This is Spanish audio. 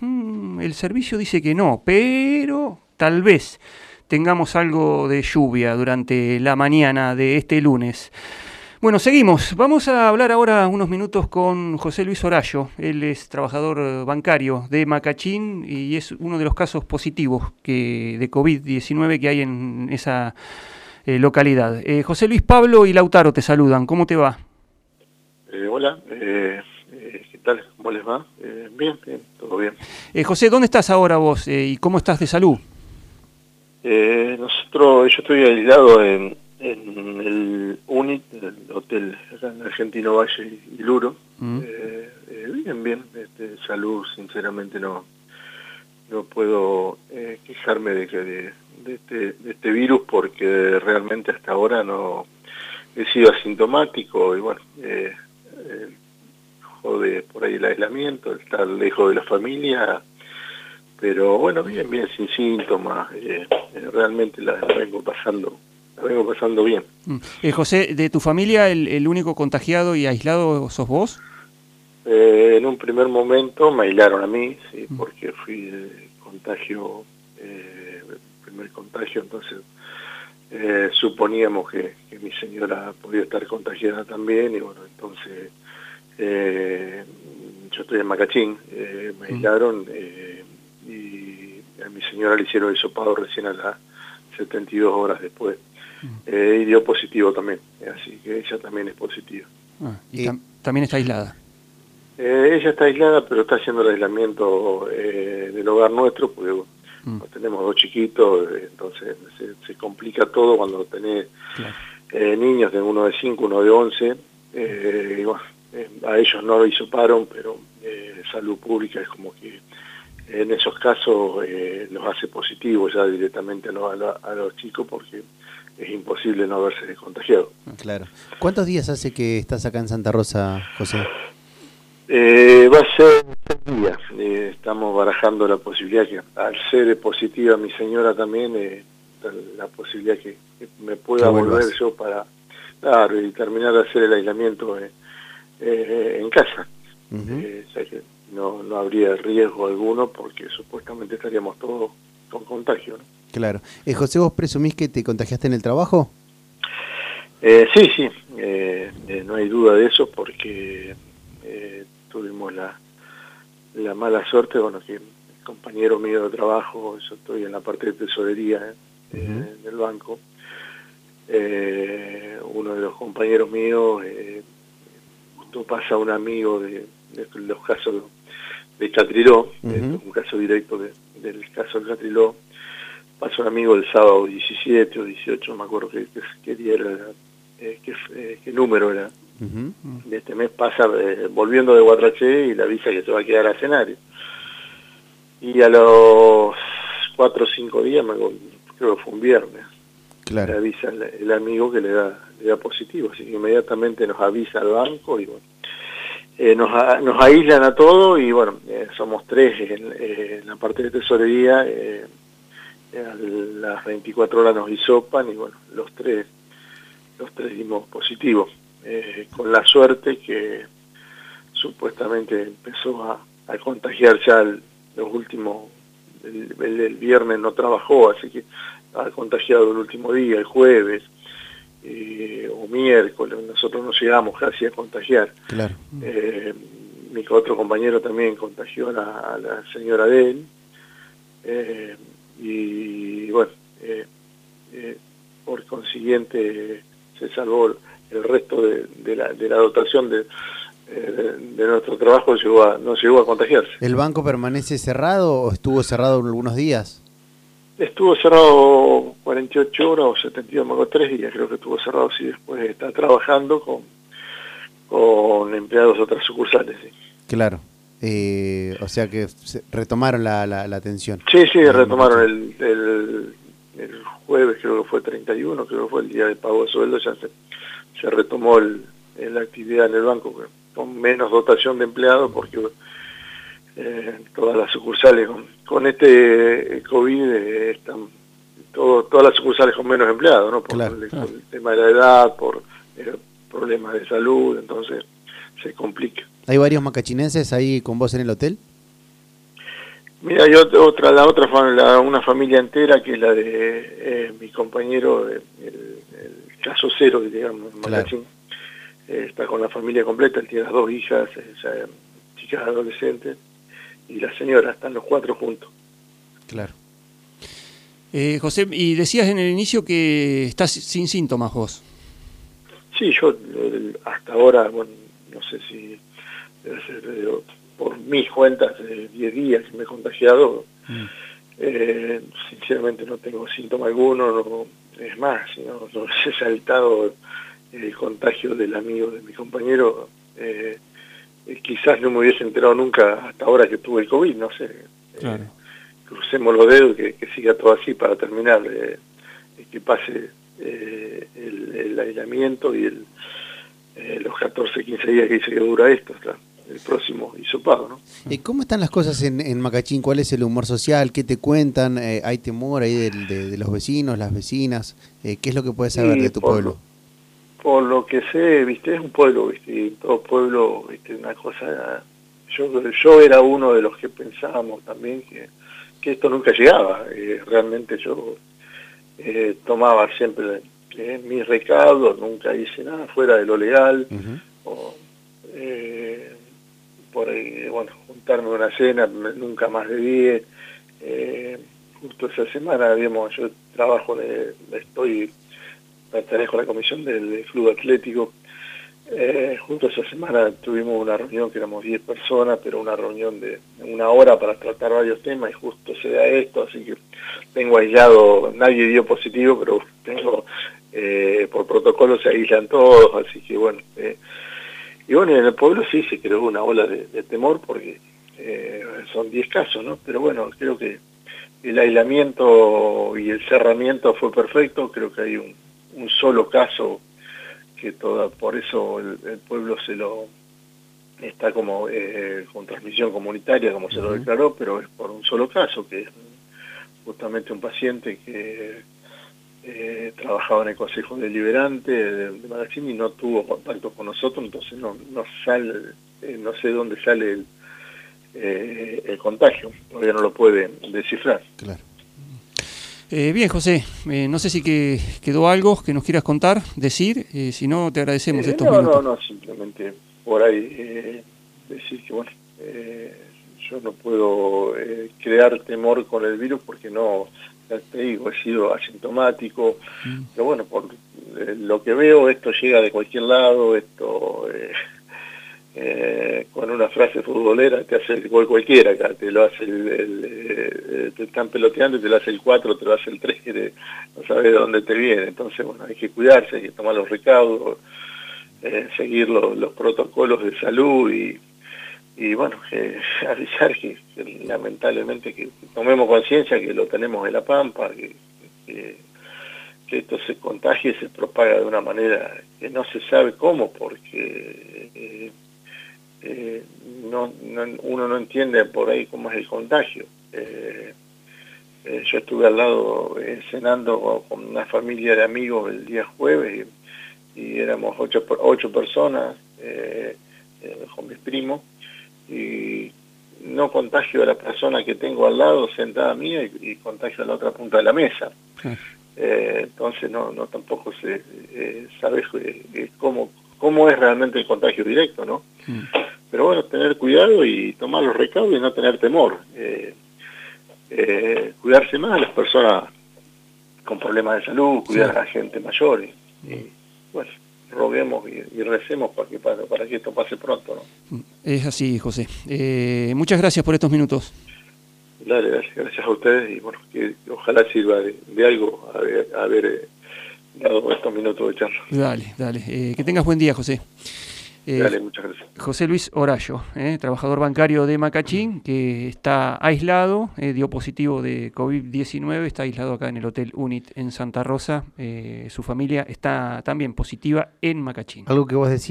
mm, el servicio dice que no, pero tal vez tengamos algo de lluvia durante la mañana de este lunes. Bueno, seguimos. Vamos a hablar ahora unos minutos con José Luis Horayo. Él es trabajador bancario de Macachín y es uno de los casos positivos que, de COVID-19 que hay en esa eh, localidad. Eh, José Luis Pablo y Lautaro te saludan. ¿Cómo te va? Eh, hola, ¿qué tal? ¿Cómo les va? bien, bien, todo bien. José, ¿dónde estás ahora vos y cómo estás de salud? nosotros, yo estoy aislado en en el UNIT, el hotel en Argentino Valle y Luro. Mm. Eh, eh, bien, bien, este, salud sinceramente no no puedo eh, quejarme de, que de, este, de este virus porque realmente hasta ahora no he sido asintomático y bueno, jode por ahí el aislamiento, estar lejos de la familia, pero bueno, bien, bien, sin síntomas, realmente la vengo pasando la vengo pasando bien. Mm. Eh, José, ¿de tu familia el, único contagiado y aislado sos vos? Eh, en un primer momento me aislaron a mí, sí, mm. porque fui de contagio, eh, primer contagio, entonces eh, suponíamos que, mi señora podía estar contagiada también y bueno, entonces yo estoy en Macachín, me mm. aislaron y a mi señora le hicieron el sopado recién a las 72 horas después eh, y dio positivo también, así que ella también es positiva. Ah, ¿Y también está aislada? Eh, ella está aislada, pero está haciendo el aislamiento eh, del hogar nuestro, porque mm. tenemos dos chiquitos, entonces se, complica todo cuando tenés niños de uno de 5, uno de 11, y bueno, a ellos no lo hizo paro, pero salud pública es como que en esos casos los hace positivos ya directamente a los chicos porque es imposible no haberse contagiado. Claro. ¿Cuántos días hace que estás acá en Santa Rosa, José? Eh, va a ser seis días. Eh, estamos barajando la posibilidad que, al ser positiva mi señora también, eh, la posibilidad que, me pueda volver yo para dar y terminar de hacer el aislamiento en casa. o sea que no, no habría riesgo alguno porque supuestamente estaríamos todos con contagio. ¿no? Claro. Eh, José, ¿vos presumís que te contagiaste en el trabajo? Eh, sí, sí, eh, eh, no hay duda de eso porque tuvimos la, la mala suerte, bueno, que el compañero mío de trabajo, yo estoy en la parte de tesorería del banco, uno de los compañeros míos, pasa un amigo de, los casos de Catriló, un caso directo del caso de Catriló, pasó un amigo el sábado 17 o 18, no me acuerdo qué, día era, eh, eh, qué, número era. De este mes pasa eh, volviendo de Guatraché y le avisa que se va a quedar a escenario. Y a los cuatro o cinco días, me, creo que fue un viernes, le avisa el, amigo que le da, le da positivo. Así que inmediatamente nos avisa al banco y bueno. nos, nos aíslan a todos y bueno, somos tres en, la parte de tesorería, a las 24 horas nos hisopan y bueno, los tres, los tres dimos positivo, eh, con la suerte que supuestamente empezó a, contagiar ya los últimos, el, viernes no trabajó, así que ha contagiado el último día, el jueves, eh, o miércoles, nosotros no llegamos casi a contagiar. Claro. Eh, mi otro compañero también contagió a la, señora de él y bueno, eh, eh, por consiguiente se salvó el resto de, la, de la, dotación de, eh, de, nuestro trabajo llegó no llegó a contagiarse. ¿El banco permanece cerrado o estuvo cerrado algunos días? Estuvo cerrado 48 horas o 72, me acuerdo, tres días creo que estuvo cerrado, sí, después está trabajando con, con empleados de otras sucursales. Sí. Claro. Eh, o sea que retomaron la, la, atención. Sí, sí, retomaron el, el, el, jueves, creo que fue 31, creo que fue el día de pago de sueldo, ya se, se retomó el, la actividad en el banco con menos dotación de empleados porque eh, todas las sucursales con, este COVID eh, están todo, todas las sucursales con menos empleados, ¿no? Por el, tema de la edad, por problemas de salud, entonces se complica. ¿Hay varios macachinenses ahí con vos en el hotel? Mira, hay otra, la otra la, una familia entera que es la de eh, mi compañero, el, caso cero, digamos, claro. Eh, está con la familia completa, él tiene las dos hijas, chicas adolescentes, y la señora, están los cuatro juntos. Claro. Eh, José, y decías en el inicio que estás sin síntomas vos. Sí, yo hasta ahora, bueno, no sé si por mis cuentas de 10 días me he contagiado. Mm. Eh, sinceramente no tengo síntoma alguno, no, es más, no, no he saltado el contagio del amigo de mi compañero. Eh, eh, quizás no me hubiese enterado nunca hasta ahora que tuve el COVID, no sé. crucemos los dedos que, siga todo así para terminar, que pase el, aislamiento y el, los 14, 15 días que dice que dura esto, claro el próximo hisopado. ¿no? ¿Y cómo están las cosas en, en, Macachín? ¿Cuál es el humor social? ¿Qué te cuentan? Eh, ¿Hay temor ahí de, de, los vecinos, las vecinas? Eh, ¿Qué es lo que puedes saber de tu pueblo? Por lo que sé, viste, es un pueblo, viste, todo pueblo, viste, una cosa... Yo, yo era uno de los que pensábamos también que, que esto nunca llegaba. Eh, realmente yo tomaba siempre mis recados, nunca hice nada fuera de lo legal. o, por ahí, bueno, juntarme una cena, nunca más de 10. Eh, justo esa semana, digamos, yo trabajo, de, estoy, pertenezco a la comisión del Club Atlético. Eh, justo esa semana tuvimos una reunión que éramos 10 personas, pero una reunión de una hora para tratar varios temas y justo se da esto, así que tengo aislado, nadie dio positivo, pero tengo, eh, por protocolo se aíslan todos, así que bueno, eh, y bueno, en el pueblo sí se creó una ola de, temor porque eh, son 10 casos, ¿no? Pero bueno, creo que el aislamiento y el cerramiento fue perfecto, creo que hay un, solo caso que toda, por eso el, pueblo se lo está como eh, con transmisión comunitaria, como se lo declaró, pero es por un solo caso, que es justamente un paciente que eh, trabajaba en el Consejo Deliberante de, de y no tuvo contacto con nosotros, entonces no, no sale, eh, no sé dónde sale el, eh, el contagio, todavía no lo puede descifrar. Claro. Bien, José, no sé si que quedó algo que nos quieras contar, decir, si no, te agradecemos estos no, minutos. No, no, simplemente por ahí decir que, bueno, yo no puedo crear temor con el virus porque no te digo, he sido asintomático, mm. pero bueno, por eh, lo que veo, esto llega de cualquier lado, esto eh, eh, con una frase futbolera te hace el gol cualquiera acá, te lo hace el, te están peloteando y te lo hace el 4, te lo hace el 3, no sabes de dónde te viene, entonces bueno, hay que cuidarse, hay que tomar los recaudos, seguir los protocolos de salud y y bueno, avisar que, lamentablemente que, tomemos conciencia que lo tenemos en la pampa, que, que, esto se contagia y se propaga de una manera que no se sabe cómo, porque eh, eh, no, uno no entiende por ahí cómo es el contagio. Eh, yo estuve al lado cenando con una familia de amigos el día jueves y, éramos ocho, ocho personas con mis primos y no contagio a la persona que tengo al lado sentada mía y, contagio a la otra punta de la mesa. Eh, entonces no, no tampoco se eh, sabe eh, cómo, cómo es realmente el contagio directo, ¿no? Pero bueno, tener cuidado y tomar los recaudos y no tener temor. cuidarse más a las personas con problemas de salud, cuidar a la gente mayor y bueno roguemos y, recemos para que, para, que esto pase pronto. ¿no? Es así, José. Eh, muchas gracias por estos minutos. Dale, gracias a ustedes y bueno, que ojalá sirva de, algo haber, eh, dado estos minutos de charla. Dale, dale. Eh, que tengas buen día, José. Eh, muchas gracias. José Luis Horayo, eh, trabajador bancario de Macachín, que está aislado, eh, dio positivo de COVID-19, está aislado acá en el Hotel Unit en Santa Rosa. su familia está también positiva en Macachín. Algo que vos decías.